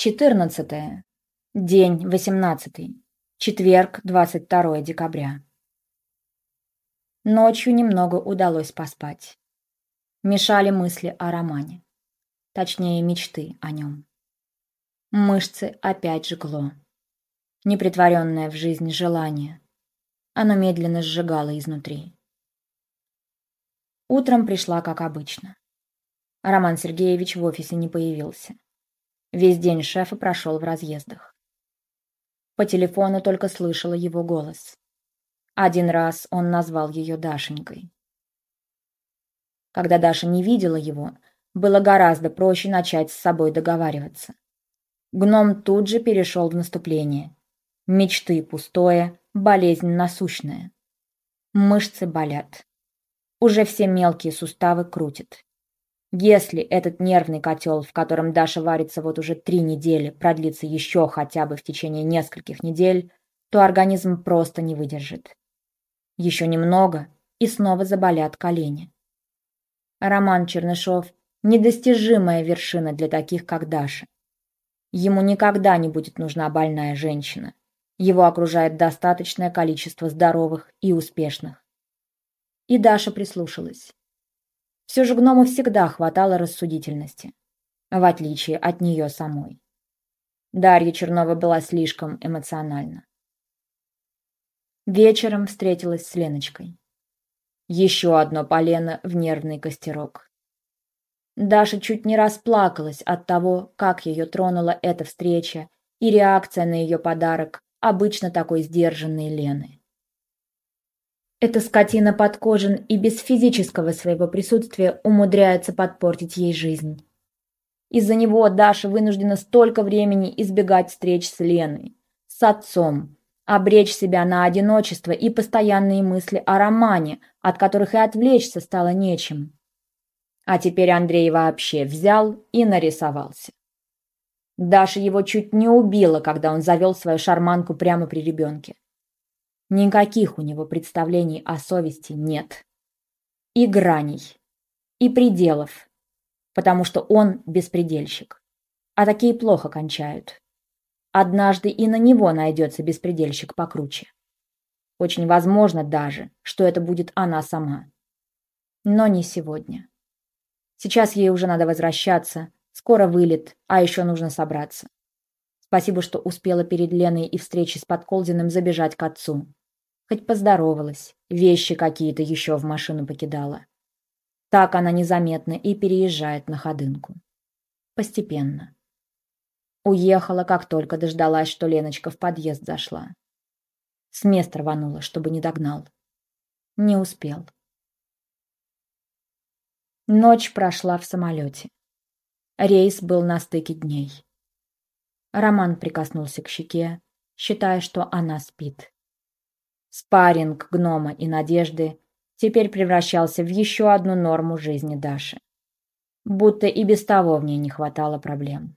14. День 18. Четверг, 22 декабря. Ночью немного удалось поспать. Мешали мысли о романе. Точнее, мечты о нем. Мышцы опять жгло. Непритворенное в жизнь желание. Оно медленно сжигало изнутри. Утром пришла, как обычно. Роман Сергеевич в офисе не появился. Весь день шефа прошел в разъездах. По телефону только слышала его голос. Один раз он назвал ее Дашенькой. Когда Даша не видела его, было гораздо проще начать с собой договариваться. Гном тут же перешел в наступление. Мечты пустое, болезнь насущная. Мышцы болят. Уже все мелкие суставы крутят. Если этот нервный котел, в котором Даша варится вот уже три недели, продлится еще хотя бы в течение нескольких недель, то организм просто не выдержит. Еще немного, и снова заболят колени. Роман Чернышов – недостижимая вершина для таких, как Даша. Ему никогда не будет нужна больная женщина. Его окружает достаточное количество здоровых и успешных. И Даша прислушалась. Все же гному всегда хватало рассудительности, в отличие от нее самой. Дарья Чернова была слишком эмоциональна. Вечером встретилась с Леночкой. Еще одно полено в нервный костерок. Даша чуть не расплакалась от того, как ее тронула эта встреча и реакция на ее подарок обычно такой сдержанной Лены. Эта скотина подкожен и без физического своего присутствия умудряется подпортить ей жизнь. Из-за него Даша вынуждена столько времени избегать встреч с Леной, с отцом, обречь себя на одиночество и постоянные мысли о романе, от которых и отвлечься стало нечем. А теперь Андрей вообще взял и нарисовался. Даша его чуть не убила, когда он завел свою шарманку прямо при ребенке. Никаких у него представлений о совести нет. И граней, и пределов, потому что он беспредельщик. А такие плохо кончают. Однажды и на него найдется беспредельщик покруче. Очень возможно даже, что это будет она сама. Но не сегодня. Сейчас ей уже надо возвращаться, скоро вылет, а еще нужно собраться. Спасибо, что успела перед Леной и встречей с Подколдиным забежать к отцу. Хоть поздоровалась, вещи какие-то еще в машину покидала. Так она незаметно и переезжает на ходынку. Постепенно. Уехала, как только дождалась, что Леночка в подъезд зашла. С места рванула, чтобы не догнал. Не успел. Ночь прошла в самолете. Рейс был на стыке дней. Роман прикоснулся к щеке, считая, что она спит. Спарринг гнома и надежды теперь превращался в еще одну норму жизни Даши. Будто и без того в ней не хватало проблем.